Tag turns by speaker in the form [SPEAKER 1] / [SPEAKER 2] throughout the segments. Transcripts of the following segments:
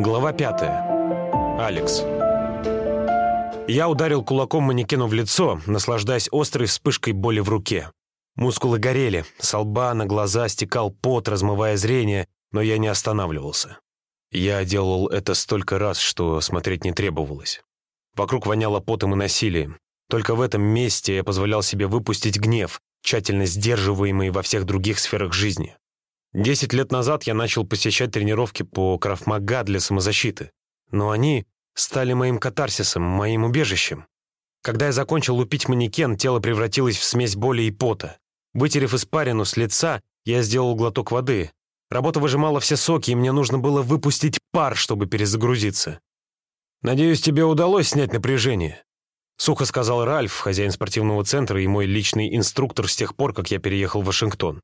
[SPEAKER 1] Глава пятая. Алекс. Я ударил кулаком манекену в лицо, наслаждаясь острой вспышкой боли в руке. Мускулы горели, с лба на глаза стекал пот, размывая зрение, но я не останавливался. Я делал это столько раз, что смотреть не требовалось. Вокруг воняло потом и насилием. Только в этом месте я позволял себе выпустить гнев, тщательно сдерживаемый во всех других сферах жизни. Десять лет назад я начал посещать тренировки по крафмага для самозащиты. Но они стали моим катарсисом, моим убежищем. Когда я закончил лупить манекен, тело превратилось в смесь боли и пота. Вытерев испарину с лица, я сделал глоток воды. Работа выжимала все соки, и мне нужно было выпустить пар, чтобы перезагрузиться. «Надеюсь, тебе удалось снять напряжение», — сухо сказал Ральф, хозяин спортивного центра и мой личный инструктор с тех пор, как я переехал в Вашингтон.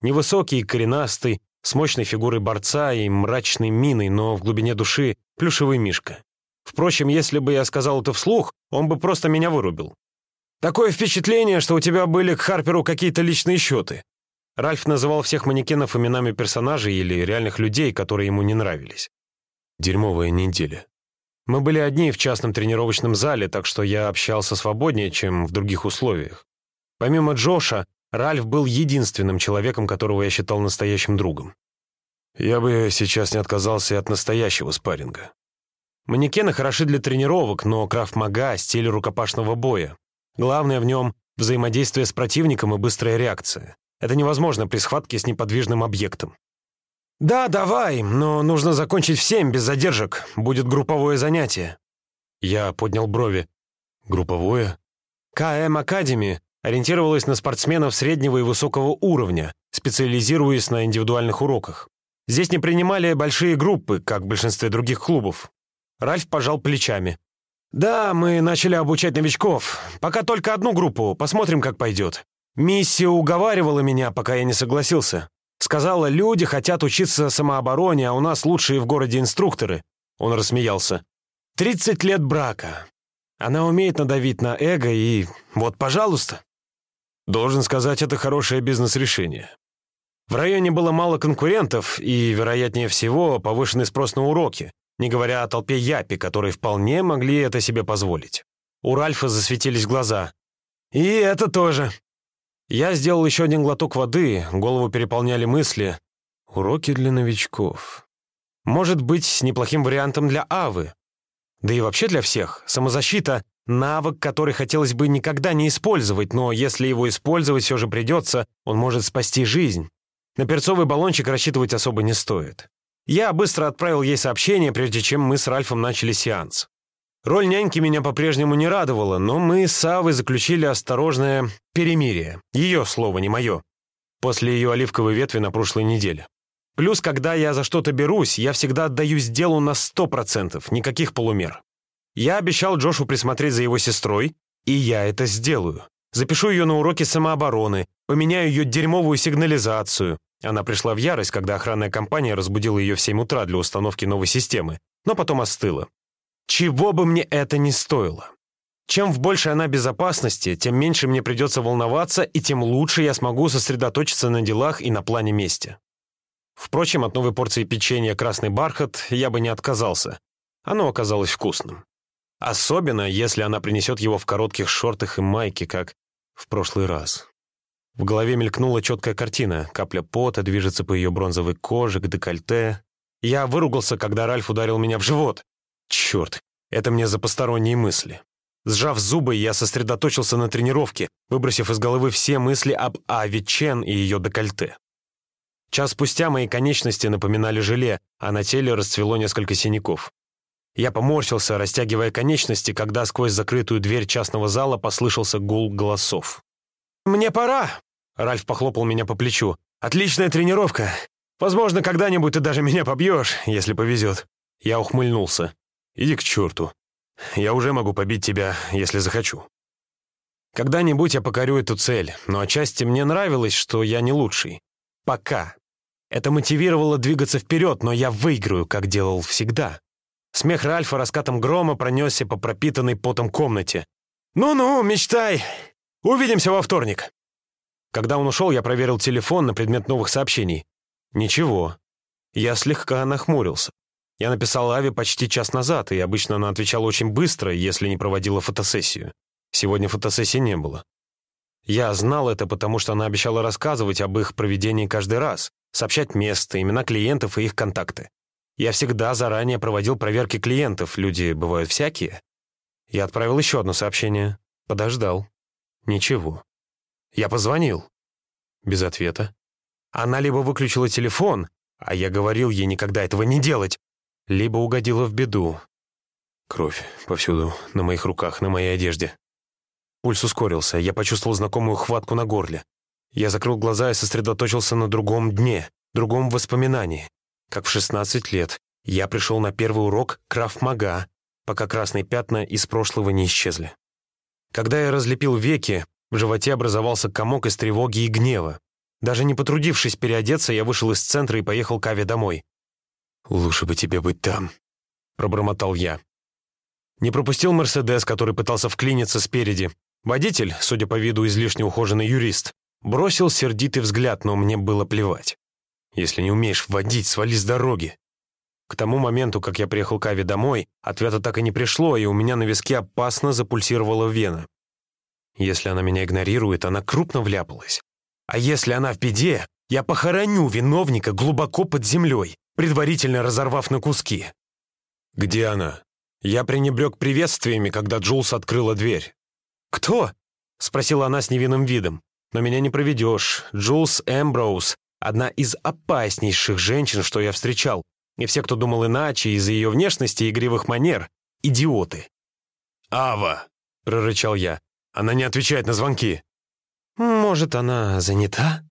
[SPEAKER 1] Невысокий, коренастый, с мощной фигурой борца и мрачной миной, но в глубине души плюшевый мишка. Впрочем, если бы я сказал это вслух, он бы просто меня вырубил. «Такое впечатление, что у тебя были к Харперу какие-то личные счеты». Ральф называл всех манекенов именами персонажей или реальных людей, которые ему не нравились. Дерьмовая неделя. Мы были одни в частном тренировочном зале, так что я общался свободнее, чем в других условиях. Помимо Джоша, Ральф был единственным человеком, которого я считал настоящим другом. Я бы сейчас не отказался от настоящего спарринга. Манекены хороши для тренировок, но крафт-мага — стиль рукопашного боя. Главное в нем — взаимодействие с противником и быстрая реакция. Это невозможно при схватке с неподвижным объектом. «Да, давай, но нужно закончить в семь, без задержек. Будет групповое занятие». Я поднял брови. «Групповое?» «КМ Академи ориентировалась на спортсменов среднего и высокого уровня, специализируясь на индивидуальных уроках. Здесь не принимали большие группы, как в большинстве других клубов. Ральф пожал плечами. «Да, мы начали обучать новичков. Пока только одну группу, посмотрим, как пойдет. Миссия уговаривала меня, пока я не согласился. Сказала, люди хотят учиться самообороне, а у нас лучшие в городе инструкторы». Он рассмеялся. «Тридцать лет брака. Она умеет надавить на эго, и вот, пожалуйста». Должен сказать, это хорошее бизнес-решение. В районе было мало конкурентов и, вероятнее всего, повышенный спрос на уроки, не говоря о толпе япи, которые вполне могли это себе позволить. У Ральфа засветились глаза. «И это тоже». Я сделал еще один глоток воды, голову переполняли мысли. Уроки для новичков. Может быть, с неплохим вариантом для Авы. Да и вообще для всех. Самозащита Навык, который хотелось бы никогда не использовать, но если его использовать все же придется, он может спасти жизнь. На перцовый баллончик рассчитывать особо не стоит. Я быстро отправил ей сообщение, прежде чем мы с Ральфом начали сеанс. Роль няньки меня по-прежнему не радовала, но мы с Авой заключили осторожное перемирие. Ее слово, не мое. После ее оливковой ветви на прошлой неделе. Плюс, когда я за что-то берусь, я всегда отдаюсь делу на 100%, никаких полумер. Я обещал Джошу присмотреть за его сестрой, и я это сделаю. Запишу ее на уроки самообороны, поменяю ее дерьмовую сигнализацию. Она пришла в ярость, когда охранная компания разбудила ее в 7 утра для установки новой системы, но потом остыла. Чего бы мне это ни стоило. Чем в большей она безопасности, тем меньше мне придется волноваться, и тем лучше я смогу сосредоточиться на делах и на плане мести. Впрочем, от новой порции печенья «Красный бархат» я бы не отказался. Оно оказалось вкусным. Особенно, если она принесет его в коротких шортах и майке, как в прошлый раз. В голове мелькнула четкая картина. Капля пота движется по ее бронзовой коже, к декольте. Я выругался, когда Ральф ударил меня в живот. Черт, это мне за посторонние мысли. Сжав зубы, я сосредоточился на тренировке, выбросив из головы все мысли об Ави Чен и ее декольте. Час спустя мои конечности напоминали желе, а на теле расцвело несколько синяков. Я поморщился, растягивая конечности, когда сквозь закрытую дверь частного зала послышался гул голосов. «Мне пора!» — Ральф похлопал меня по плечу. «Отличная тренировка. Возможно, когда-нибудь ты даже меня побьешь, если повезет». Я ухмыльнулся. «Иди к черту. Я уже могу побить тебя, если захочу». Когда-нибудь я покорю эту цель, но отчасти мне нравилось, что я не лучший. Пока. Это мотивировало двигаться вперед, но я выиграю, как делал всегда. Смех Ральфа раскатом грома пронесся по пропитанной потом комнате. «Ну-ну, мечтай! Увидимся во вторник!» Когда он ушел, я проверил телефон на предмет новых сообщений. Ничего. Я слегка нахмурился. Я написал Аве почти час назад, и обычно она отвечала очень быстро, если не проводила фотосессию. Сегодня фотосессии не было. Я знал это, потому что она обещала рассказывать об их проведении каждый раз, сообщать место, имена клиентов и их контакты. Я всегда заранее проводил проверки клиентов, люди бывают всякие. Я отправил еще одно сообщение. Подождал. Ничего. Я позвонил. Без ответа. Она либо выключила телефон, а я говорил ей никогда этого не делать, либо угодила в беду. Кровь повсюду, на моих руках, на моей одежде. Пульс ускорился, я почувствовал знакомую хватку на горле. Я закрыл глаза и сосредоточился на другом дне, другом воспоминании. Как в 16 лет я пришел на первый урок крафмага, пока красные пятна из прошлого не исчезли. Когда я разлепил веки, в животе образовался комок из тревоги и гнева. Даже не потрудившись переодеться, я вышел из центра и поехал к Аве домой. «Лучше бы тебе быть там», — пробормотал я. Не пропустил «Мерседес», который пытался вклиниться спереди. Водитель, судя по виду излишне ухоженный юрист, бросил сердитый взгляд, но мне было плевать. Если не умеешь водить, свали с дороги. К тому моменту, как я приехал к Аве домой, ответа так и не пришло, и у меня на виске опасно запульсировала вена. Если она меня игнорирует, она крупно вляпалась. А если она в беде, я похороню виновника глубоко под землей, предварительно разорвав на куски. Где она? Я пренебрег приветствиями, когда Джулс открыла дверь. «Кто?» — спросила она с невинным видом. «Но меня не проведешь. Джулс Эмброуз — одна из опаснейших женщин, что я встречал, и все, кто думал иначе из-за ее внешности и игривых манер, идиоты. «Ава!» — прорычал я. «Она не отвечает на звонки». «Может, она занята?»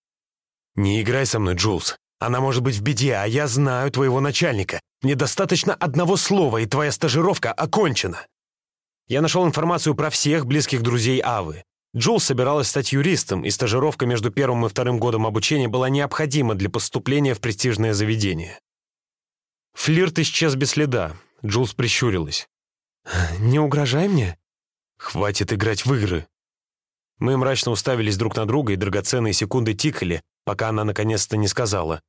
[SPEAKER 1] «Не играй со мной, Джулс. Она может быть в беде, а я знаю твоего начальника. Мне достаточно одного слова, и твоя стажировка окончена». Я нашел информацию про всех близких друзей Авы. Джулс собиралась стать юристом, и стажировка между первым и вторым годом обучения была необходима для поступления в престижное заведение. Флирт исчез без следа. Джулс прищурилась. «Не угрожай мне?» «Хватит играть в игры». Мы мрачно уставились друг на друга, и драгоценные секунды тикали, пока она наконец-то не сказала.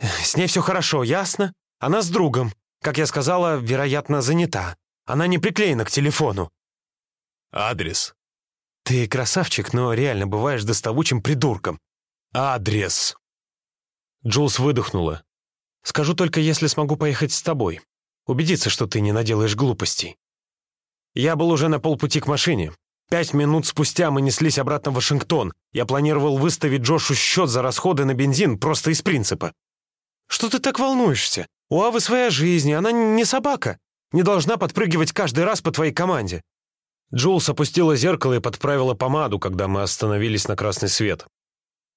[SPEAKER 1] «С ней все хорошо, ясно? Она с другом. Как я сказала, вероятно, занята. Она не приклеена к телефону».
[SPEAKER 2] «Адрес?»
[SPEAKER 1] «Ты красавчик, но реально бываешь доставучим придурком».
[SPEAKER 2] «Адрес!»
[SPEAKER 1] Джулс выдохнула. Скажу только, если смогу поехать с тобой. Убедиться, что ты не наделаешь глупостей. Я был уже на полпути к машине. Пять минут спустя мы неслись обратно в Вашингтон. Я планировал выставить Джошу счет за расходы на бензин просто из принципа. Что ты так волнуешься? У Авы своя жизнь, она не собака. Не должна подпрыгивать каждый раз по твоей команде. Джулс опустила зеркало и подправила помаду, когда мы остановились на красный свет.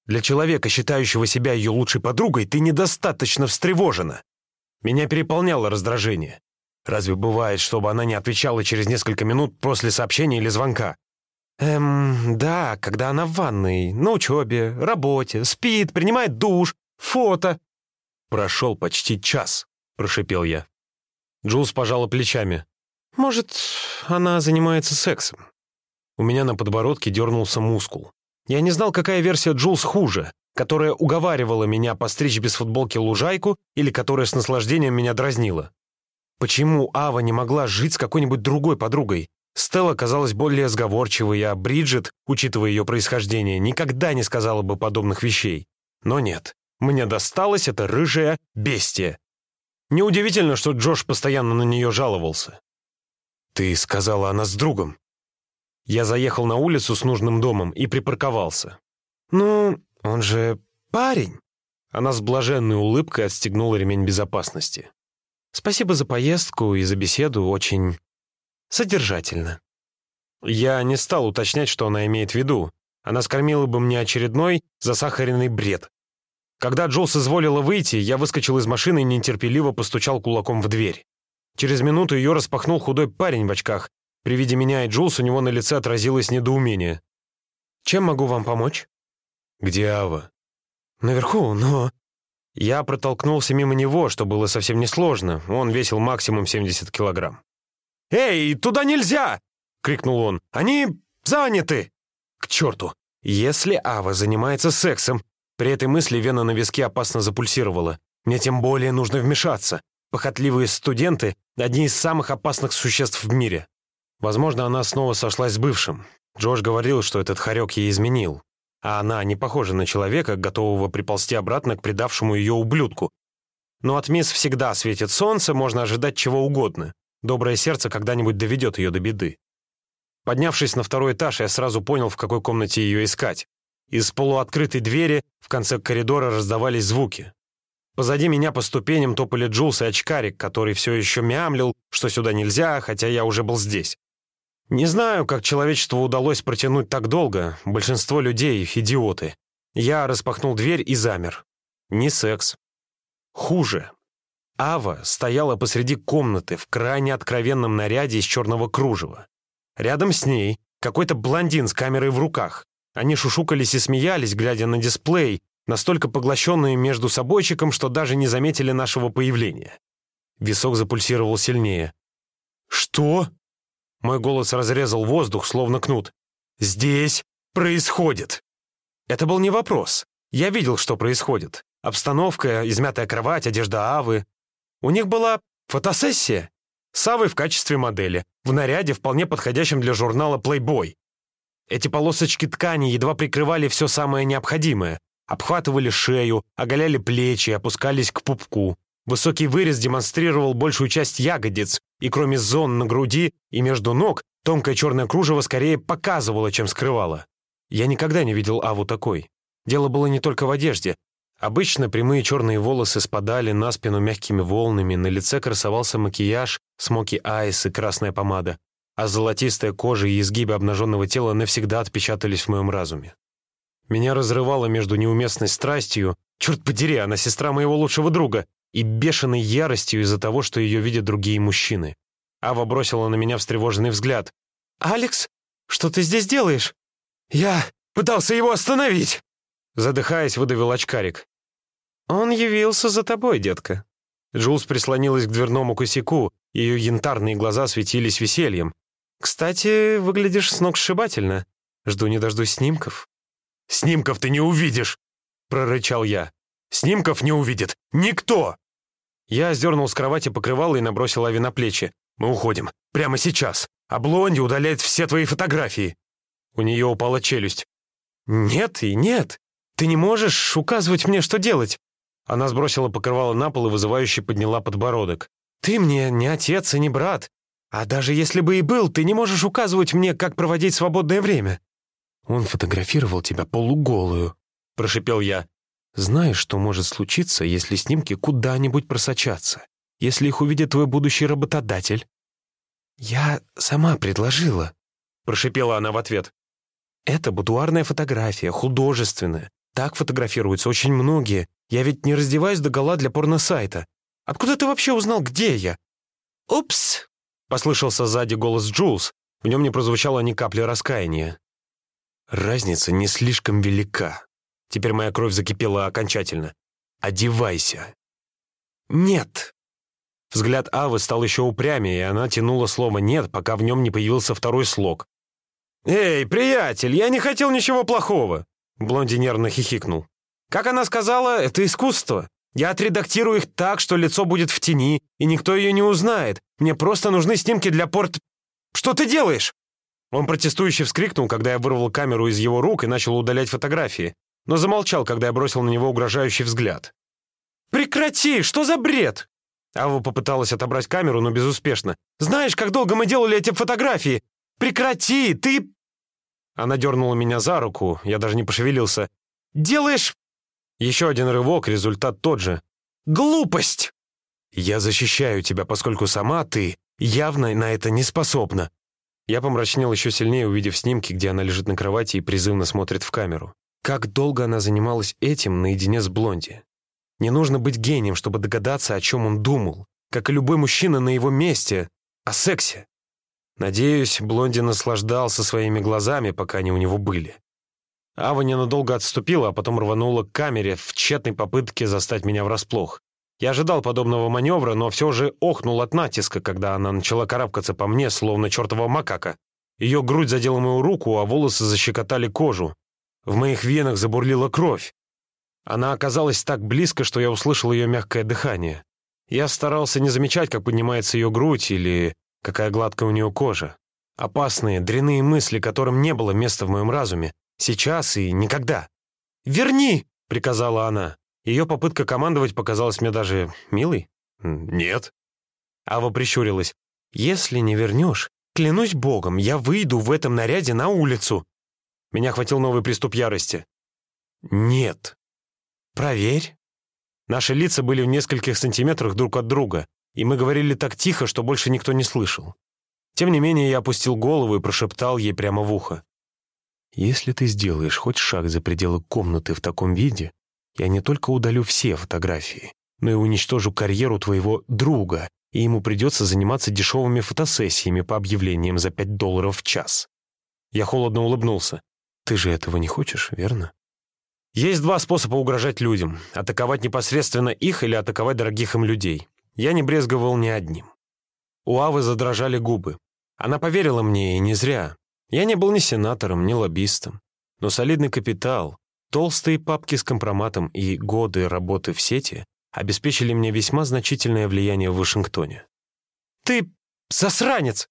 [SPEAKER 1] Для человека, считающего себя ее лучшей подругой, ты недостаточно встревожена. Меня переполняло раздражение. Разве бывает, чтобы она не отвечала через несколько минут после сообщения или звонка? Эм, да, когда она в ванной, на учебе, работе, спит, принимает душ, фото. Прошел почти час, прошипел я. Джулс пожала плечами. Может, она занимается сексом. У меня на подбородке дернулся мускул. Я не знал, какая версия Джулс хуже, которая уговаривала меня постричь без футболки лужайку или которая с наслаждением меня дразнила. Почему Ава не могла жить с какой-нибудь другой подругой? Стелла казалась более сговорчивой, а Бриджит, учитывая ее происхождение, никогда не сказала бы подобных вещей. Но нет, мне досталось это рыжее бестие. Неудивительно, что Джош постоянно на нее жаловался. «Ты сказала, она с другом», я заехал на улицу с нужным домом и припарковался. «Ну, он же парень!» Она с блаженной улыбкой отстегнула ремень безопасности. «Спасибо за поездку и за беседу, очень содержательно». Я не стал уточнять, что она имеет в виду. Она скормила бы мне очередной засахаренный бред. Когда Джулс изволила выйти, я выскочил из машины и нетерпеливо постучал кулаком в дверь. Через минуту ее распахнул худой парень в очках при виде меня и Джулс у него на лице отразилось недоумение. «Чем могу вам помочь?» «Где Ава?» «Наверху, но...» Я протолкнулся мимо него, что было совсем несложно. Он весил максимум 70 килограмм. «Эй, туда нельзя!» — крикнул он. «Они заняты!» «К черту! Если Ава занимается сексом...» При этой мысли вена на виске опасно запульсировала. «Мне тем более нужно вмешаться. Похотливые студенты — одни из самых опасных существ в мире. Возможно, она снова сошлась с бывшим. Джош говорил, что этот хорек ей изменил. А она не похожа на человека, готового приползти обратно к предавшему ее ублюдку. Но от мисс всегда светит солнце, можно ожидать чего угодно. Доброе сердце когда-нибудь доведет ее до беды. Поднявшись на второй этаж, я сразу понял, в какой комнате ее искать. Из полуоткрытой двери в конце коридора раздавались звуки. Позади меня по ступеням топали Джулс и очкарик, который все еще мямлил, что сюда нельзя, хотя я уже был здесь. Не знаю, как человечеству удалось протянуть так долго. Большинство людей — идиоты. Я распахнул дверь и замер. Не секс. Хуже. Ава стояла посреди комнаты в крайне откровенном наряде из черного кружева. Рядом с ней какой-то блондин с камерой в руках. Они шушукались и смеялись, глядя на дисплей, настолько поглощенные между собойчиком, что даже не заметили нашего появления. Висок запульсировал сильнее. «Что?» Мой голос разрезал воздух, словно кнут. «Здесь происходит!» Это был не вопрос. Я видел, что происходит. Обстановка, измятая кровать, одежда Авы. У них была фотосессия. С Авой в качестве модели, в наряде, вполне подходящем для журнала Playboy. Эти полосочки ткани едва прикрывали все самое необходимое, обхватывали шею, оголяли плечи, опускались к пупку. Высокий вырез демонстрировал большую часть ягодиц, и кроме зон на груди и между ног, тонкое черное кружево скорее показывало, чем скрывало. Я никогда не видел Аву такой. Дело было не только в одежде. Обычно прямые черные волосы спадали на спину мягкими волнами, на лице красовался макияж, смоки айс и красная помада, а золотистая кожа и изгибы обнаженного тела навсегда отпечатались в моем разуме. Меня разрывало между неуместной страстью, черт подери, она сестра моего лучшего друга, и бешеной яростью из-за того, что ее видят другие мужчины. Ава бросила на меня встревоженный взгляд. «Алекс, что ты здесь делаешь?» «Я пытался его остановить!» Задыхаясь, выдавил очкарик. «Он явился за тобой, детка». Джулс прислонилась к дверному косяку, ее янтарные глаза светились весельем. «Кстати, выглядишь сногсшибательно. Жду не дождусь снимков».
[SPEAKER 2] «Снимков ты не увидишь!» — прорычал я. «Снимков не увидит никто!»
[SPEAKER 1] Я сдернул с кровати покрывало и набросил Ави на плечи.
[SPEAKER 2] «Мы уходим. Прямо сейчас. А Блонди удаляет все твои фотографии».
[SPEAKER 1] У нее упала челюсть. «Нет и нет. Ты не можешь указывать мне, что делать». Она сбросила покрывало на пол и вызывающе подняла подбородок. «Ты мне не отец и не брат. А даже если бы и был, ты не можешь указывать мне, как проводить свободное время». «Он фотографировал тебя полуголую», — прошипел я. «Знаешь, что может случиться, если снимки куда-нибудь просочатся? Если их увидит твой будущий работодатель?» «Я сама предложила», — прошипела она в ответ. «Это будуарная фотография, художественная. Так фотографируются очень многие. Я ведь не раздеваюсь догола для порносайта. Откуда ты вообще узнал, где я?» «Упс!» — послышался сзади голос Джулс. В нем не прозвучало ни капли раскаяния. Разница не слишком велика. Теперь моя кровь закипела окончательно. Одевайся. Нет. Взгляд Авы стал еще упрямее, и она тянула слово «нет», пока в нем не появился второй слог. «Эй, приятель, я не хотел ничего плохого!» Блонди нервно хихикнул. «Как она сказала, это искусство. Я отредактирую их так, что лицо будет в тени, и никто ее не узнает. Мне просто нужны снимки для порт... Что ты делаешь?» Он протестующе вскрикнул, когда я вырвал камеру из его рук и начал удалять фотографии, но замолчал, когда я бросил на него угрожающий взгляд. «Прекрати! Что за бред?» Ава попыталась отобрать камеру, но безуспешно. «Знаешь, как долго мы делали эти фотографии? Прекрати! Ты...» Она дернула меня за руку, я даже не пошевелился. «Делаешь...» Еще один рывок, результат тот же. «Глупость!» «Я защищаю тебя, поскольку сама ты явно на это не способна», я помрачнел еще сильнее, увидев снимки, где она лежит на кровати и призывно смотрит в камеру. Как долго она занималась этим наедине с Блонди? Не нужно быть гением, чтобы догадаться, о чем он думал, как и любой мужчина на его месте, о сексе. Надеюсь, Блонди наслаждался своими глазами, пока они у него были. Ава ненадолго отступила, а потом рванула к камере в тщетной попытке застать меня врасплох. Я ожидал подобного маневра, но все же охнул от натиска, когда она начала карабкаться по мне, словно чертова макака. Ее грудь задела мою руку, а волосы защекотали кожу. В моих венах забурлила кровь. Она оказалась так близко, что я услышал ее мягкое дыхание. Я старался не замечать, как поднимается ее грудь или какая гладкая у нее кожа. Опасные, дрянные мысли, которым не было места в моем разуме. Сейчас и никогда. «Верни!» — приказала она. Ее попытка командовать показалась мне даже милой.
[SPEAKER 2] «Нет».
[SPEAKER 1] Ава прищурилась. «Если не вернешь, клянусь богом, я выйду в этом наряде на улицу». Меня хватил новый приступ ярости. «Нет». «Проверь». Наши лица были в нескольких сантиметрах друг от друга, и мы говорили так тихо, что больше никто не слышал. Тем не менее, я опустил голову и прошептал ей прямо в ухо. «Если ты сделаешь хоть шаг за пределы комнаты в таком виде, я не только удалю все фотографии, но и уничтожу карьеру твоего друга, и ему придется заниматься дешевыми фотосессиями по объявлениям за пять долларов в час». Я холодно улыбнулся. «Ты же этого не хочешь, верно?» Есть два способа угрожать людям — атаковать непосредственно их или атаковать дорогих им людей. Я не брезговал ни одним. У Авы задрожали губы. Она поверила мне, и не зря. Я не был ни сенатором, ни лоббистом. Но солидный капитал, толстые папки с компроматом и годы работы в сети обеспечили мне весьма значительное влияние в Вашингтоне. «Ты засранец!»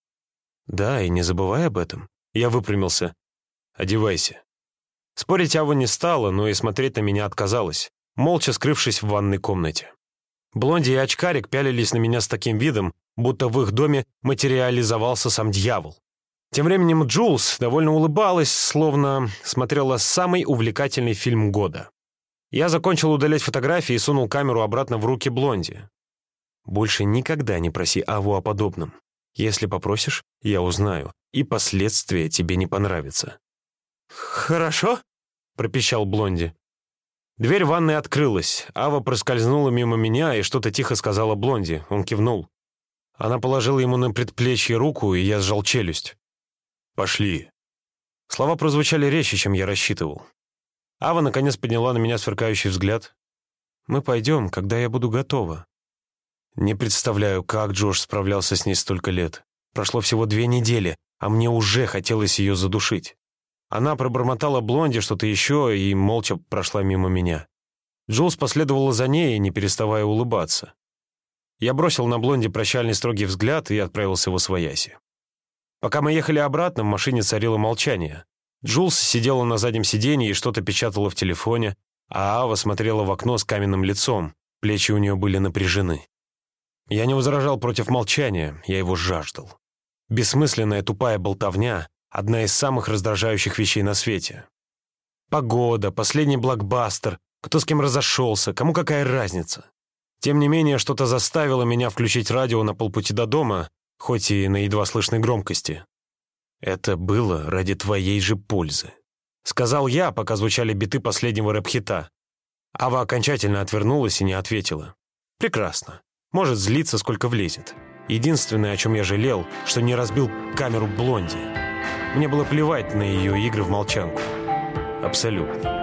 [SPEAKER 1] «Да, и не забывай об этом». Я выпрямился. «Одевайся». Спорить Ава не стала, но и смотреть на меня отказалась, молча скрывшись в ванной комнате. Блонди и очкарик пялились на меня с таким видом, будто в их доме материализовался сам дьявол. Тем временем Джулс довольно улыбалась, словно смотрела самый увлекательный фильм года. Я закончил удалять фотографии и сунул камеру обратно в руки Блонди. «Больше никогда не проси Аву о подобном. Если попросишь, я узнаю, и последствия тебе не понравятся». «Хорошо», — пропищал Блонди. Дверь ванной открылась. Ава проскользнула мимо меня и что-то тихо сказала Блонди. Он кивнул. Она положила ему на предплечье руку, и я сжал челюсть. «Пошли». Слова прозвучали резче, чем я рассчитывал. Ава наконец подняла на меня сверкающий взгляд. «Мы пойдем, когда я буду готова». Не представляю, как Джош справлялся с ней столько лет. Прошло всего две недели, а мне уже хотелось ее задушить. Она пробормотала Блонди что-то еще и молча прошла мимо меня. Джулс последовала за ней, не переставая улыбаться. Я бросил на Блонди прощальный строгий взгляд и отправился в Освояси. Пока мы ехали обратно, в машине царило молчание. Джулс сидела на заднем сиденье и что-то печатала в телефоне, а Ава смотрела в окно с каменным лицом, плечи у нее были напряжены. Я не возражал против молчания, я его жаждал. Бессмысленная тупая болтовня, одна из самых раздражающих вещей на свете. Погода, последний блокбастер, кто с кем разошелся, кому какая разница. Тем не менее, что-то заставило меня включить радио на полпути до дома, хоть и на едва слышной громкости. «Это было ради твоей же пользы», — сказал я, пока звучали биты последнего рэп-хита. Ава окончательно отвернулась и не ответила. «Прекрасно. Может злиться, сколько влезет. Единственное, о чем я жалел, что не разбил камеру Блонди». Мне было плевать на ее игры в молчанку. Абсолютно.